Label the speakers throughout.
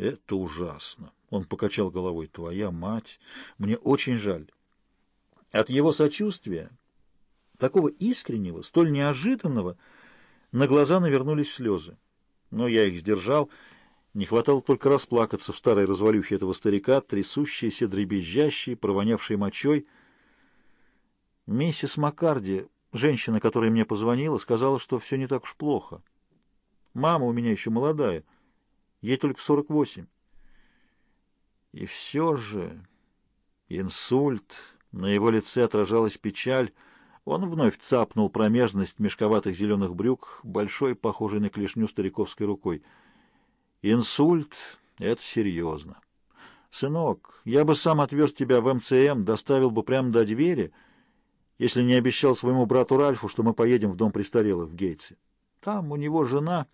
Speaker 1: Это ужасно. Он покачал головой. Твоя мать. Мне очень жаль. От его сочувствия, такого искреннего, столь неожиданного, на глаза навернулись слезы. Но я их сдержал. Не хватало только расплакаться в старой развалюхе этого старика, трясущейся, дребезжащей, провонявшей мочой. Миссис Маккарди, женщина, которая мне позвонила, сказала, что все не так уж плохо. Мама у меня еще молодая — Ей только 48. И все же инсульт, на его лице отражалась печаль. Он вновь цапнул промежность мешковатых зеленых брюк, большой, похожей на клешню стариковской рукой. Инсульт — это серьезно. Сынок, я бы сам отвез тебя в МЦМ, доставил бы прямо до двери, если не обещал своему брату Ральфу, что мы поедем в дом престарелых в Гейтсе. Там у него жена...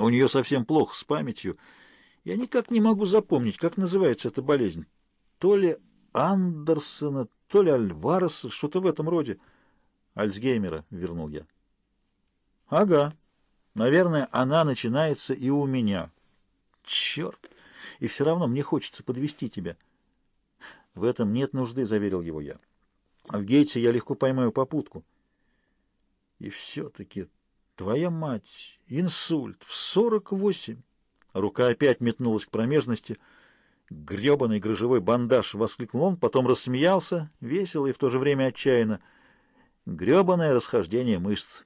Speaker 1: У нее совсем плохо с памятью. Я никак не могу запомнить, как называется эта болезнь. То ли Андерсона, то ли Альвареса, что-то в этом роде. Альцгеймера, вернул я. Ага. Наверное, она начинается и у меня. Черт! И все равно мне хочется подвести тебя. В этом нет нужды, заверил его я. В Гейте я легко поймаю попутку. И все-таки Твоя мать! Инсульт! В сорок восемь!» Рука опять метнулась к промежности. «Гребаный грыжевой бандаж!» — воскликнул он, потом рассмеялся, весело и в то же время отчаянно. «Гребаное расхождение мышц!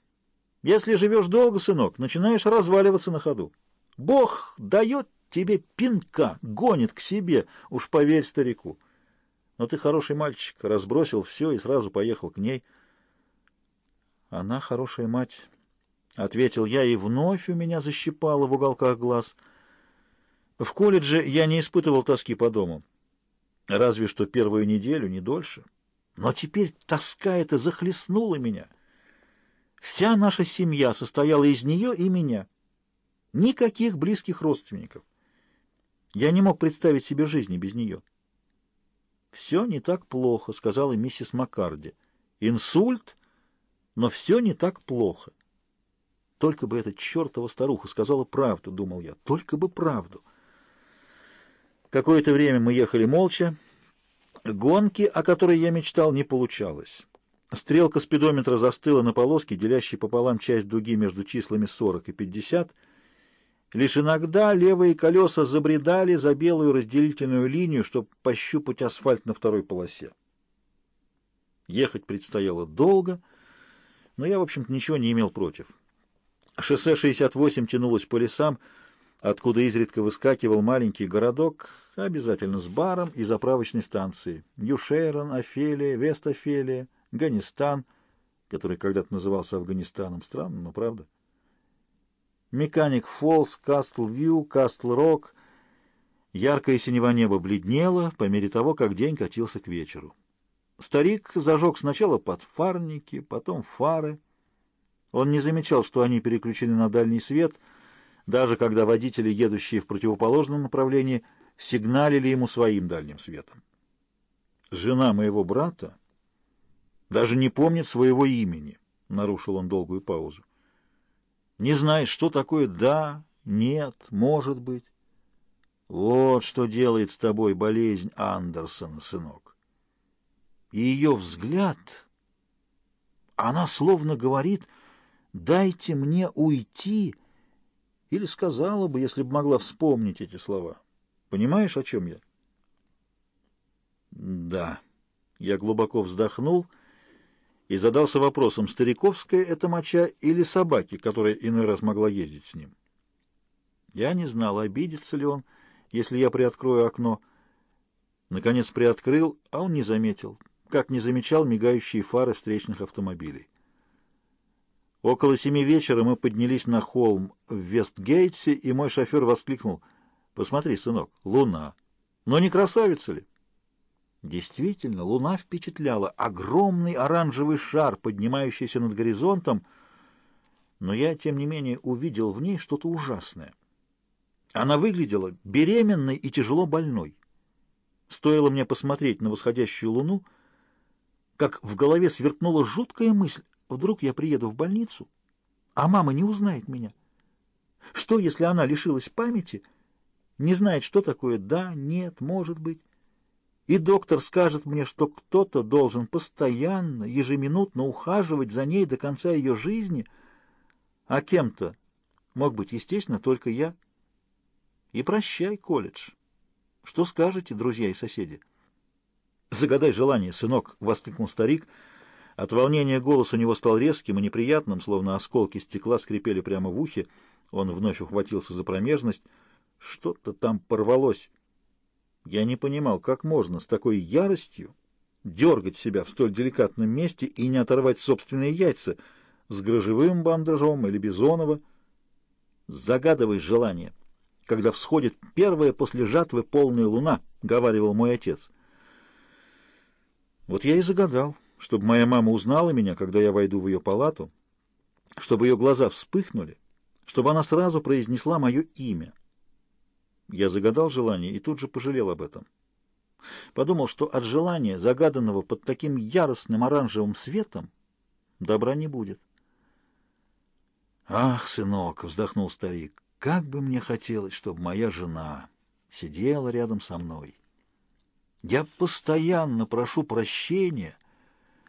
Speaker 1: Если живешь долго, сынок, начинаешь разваливаться на ходу. Бог дает тебе пинка, гонит к себе, уж поверь старику. Но ты хороший мальчик, разбросил все и сразу поехал к ней. Она хорошая мать». — ответил я, и вновь у меня защипало в уголках глаз. В колледже я не испытывал тоски по дому. Разве что первую неделю, не дольше. Но теперь тоска эта захлестнула меня. Вся наша семья состояла из нее и меня. Никаких близких родственников. Я не мог представить себе жизни без нее. «Все не так плохо», — сказала миссис Маккарди. «Инсульт, но все не так плохо». Только бы эта чертова старуха сказала правду, думал я, только бы правду. Какое-то время мы ехали молча. Гонки, о которой я мечтал, не получалось. Стрелка спидометра застыла на полоске, делящей пополам часть дуги между числами 40 и 50. Лишь иногда левые колеса забредали за белую разделительную линию, чтобы пощупать асфальт на второй полосе. Ехать предстояло долго, но я, в общем-то, ничего не имел против. Шоссе 68 тянулось по лесам, откуда изредка выскакивал маленький городок, обязательно с баром и заправочной станцией. Нью-Шейрон, Офелия, Вест-Офелия, Ганистан, который когда-то назывался Афганистаном. Странно, но правда. Механик Фолс, Кастл Вью, Кастл Рок. Яркое синего неба бледнело по мере того, как день катился к вечеру. Старик зажег сначала подфарники, потом фары, он не замечал, что они переключены на дальний свет, даже когда водители, едущие в противоположном направлении, сигналили ему своим дальним светом. «Жена моего брата даже не помнит своего имени», — нарушил он долгую паузу. «Не знает, что такое «да», «нет», «может быть». Вот что делает с тобой болезнь Андерсона, сынок. И ее взгляд, она словно говорит — «Дайте мне уйти!» Или сказала бы, если бы могла вспомнить эти слова. Понимаешь, о чем я? Да. Я глубоко вздохнул и задался вопросом, стариковская это моча или собаки, которая иной раз могла ездить с ним. Я не знал, обидится ли он, если я приоткрою окно. Наконец приоткрыл, а он не заметил, как не замечал мигающие фары встречных автомобилей. Около семи вечера мы поднялись на холм в Вестгейтсе, и мой шофер воскликнул, «Посмотри, сынок, луна! Но не красавица ли?» Действительно, луна впечатляла, огромный оранжевый шар, поднимающийся над горизонтом, но я, тем не менее, увидел в ней что-то ужасное. Она выглядела беременной и тяжело больной. Стоило мне посмотреть на восходящую луну, как в голове сверкнула жуткая мысль, Вдруг я приеду в больницу, а мама не узнает меня. Что, если она лишилась памяти не знает, что такое «да», «нет», «может быть». И доктор скажет мне, что кто-то должен постоянно, ежеминутно ухаживать за ней до конца ее жизни, а кем-то мог быть, естественно, только я. И прощай, колледж. Что скажете, друзья и соседи? «Загадай желание, сынок!» — воскликнул старик. От волнения голос у него стал резким и неприятным, словно осколки стекла скрипели прямо в ухе. Он вновь ухватился за промежность. Что-то там порвалось. Я не понимал, как можно с такой яростью дергать себя в столь деликатном месте и не оторвать собственные яйца с грожевым бандажом или бизонова. Загадывай желание, когда всходит первая после жатвы полная луна, — говаривал мой отец. Вот я и загадал, чтобы моя мама узнала меня, когда я войду в ее палату, чтобы ее глаза вспыхнули, чтобы она сразу произнесла мое имя — я загадал желание и тут же пожалел об этом. Подумал, что от желания, загаданного под таким яростным оранжевым светом, добра не будет. «Ах, сынок!» — вздохнул старик. «Как бы мне хотелось, чтобы моя жена сидела рядом со мной. Я постоянно прошу прощения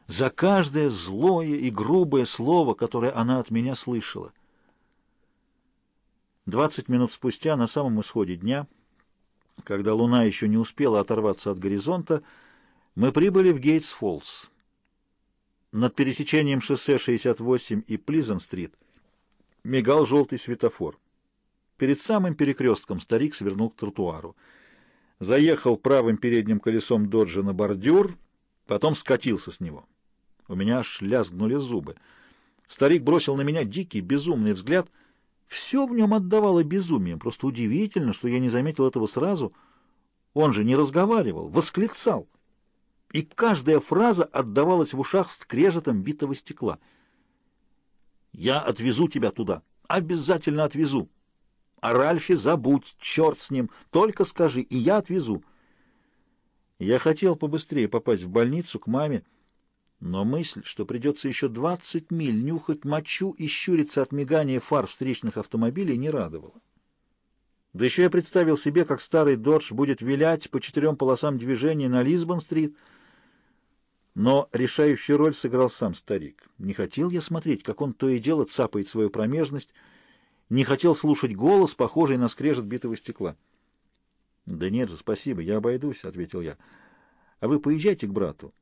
Speaker 1: за каждое злое и грубое слово, которое она от меня слышала». Двадцать минут спустя, на самом исходе дня, когда луна еще не успела оторваться от горизонта, мы прибыли в Гейтс-Фоллс. Над пересечением шоссе 68 и Плизен-стрит мигал желтый светофор. Перед самым перекрестком старик свернул к тротуару. Заехал правым передним колесом доджа на бордюр, потом скатился с него. У меня аж лязгнули зубы. Старик бросил на меня дикий, безумный взгляд — все в нем отдавало безумием. Просто удивительно, что я не заметил этого сразу. Он же не разговаривал, восклицал. И каждая фраза отдавалась в ушах скрежетом битого стекла. «Я отвезу тебя туда. Обязательно отвезу. А Ральфе забудь, черт с ним. Только скажи, и я отвезу». Я хотел побыстрее попасть в больницу к маме, но мысль, что придется еще 20 миль нюхать мочу и щуриться от мигания фар встречных автомобилей, не радовала. Да еще я представил себе, как старый «Додж» будет вилять по четырем полосам движения на Лисбон-стрит. Но решающую роль сыграл сам старик. Не хотел я смотреть, как он то и дело цапает свою промежность, не хотел слушать голос, похожий на скрежет битого стекла. «Да нет же, спасибо, я обойдусь», — ответил я. «А вы поезжайте к брату».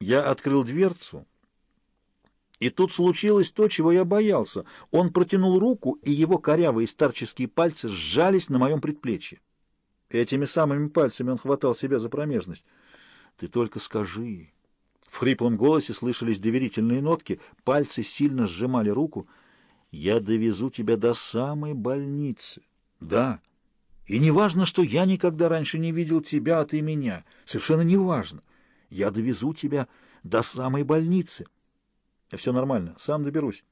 Speaker 1: Я открыл дверцу, и тут случилось то, чего я боялся. Он протянул руку, и его корявые старческие пальцы сжались на моем предплечье. Этими самыми пальцами он хватал себя за промежность. «Ты только скажи!» В хриплом голосе слышались доверительные нотки, пальцы сильно сжимали руку. «Я довезу тебя до самой больницы». «Да, и не важно, что я никогда раньше не видел тебя, а ты меня. Совершенно не важно. Я довезу тебя до самой больницы. Все нормально, сам доберусь.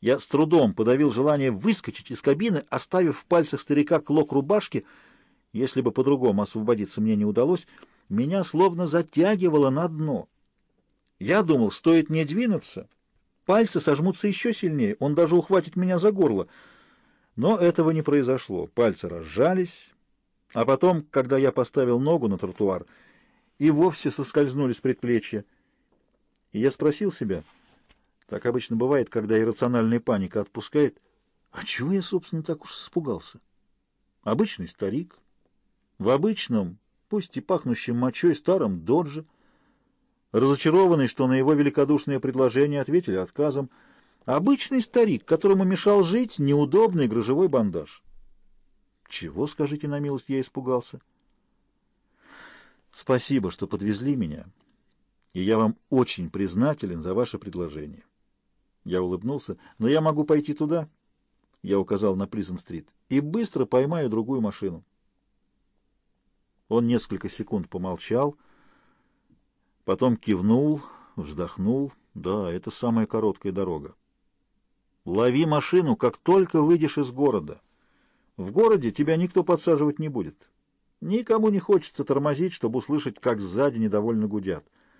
Speaker 1: Я с трудом подавил желание выскочить из кабины, оставив в пальцах старика клок рубашки. Если бы по-другому освободиться мне не удалось, меня словно затягивало на дно. Я думал, стоит мне двинуться, пальцы сожмутся еще сильнее, он даже ухватит меня за горло. Но этого не произошло. Пальцы разжались, а потом, когда я поставил ногу на тротуар, и вовсе соскользнули с предплечья. И я спросил себя, так обычно бывает, когда иррациональная паника отпускает, а чего я, собственно, так уж испугался? Обычный старик, в обычном, пусть и пахнущем мочой, старом додже, разочарованный, что на его великодушное предложение ответили отказом, обычный старик, которому мешал жить неудобный грожевой бандаж. Чего, скажите на милость, я испугался? — Спасибо, что подвезли меня, и я вам очень признателен за ваше предложение. Я улыбнулся, но я могу пойти туда, я указал на Плизен-стрит, и быстро поймаю другую машину. Он несколько секунд помолчал, потом кивнул, вздохнул. Да, это самая короткая дорога. Лови машину, как только выйдешь из города. В городе тебя никто подсаживать не будет. Никому не хочется тормозить, чтобы услышать, как сзади недовольно гудят.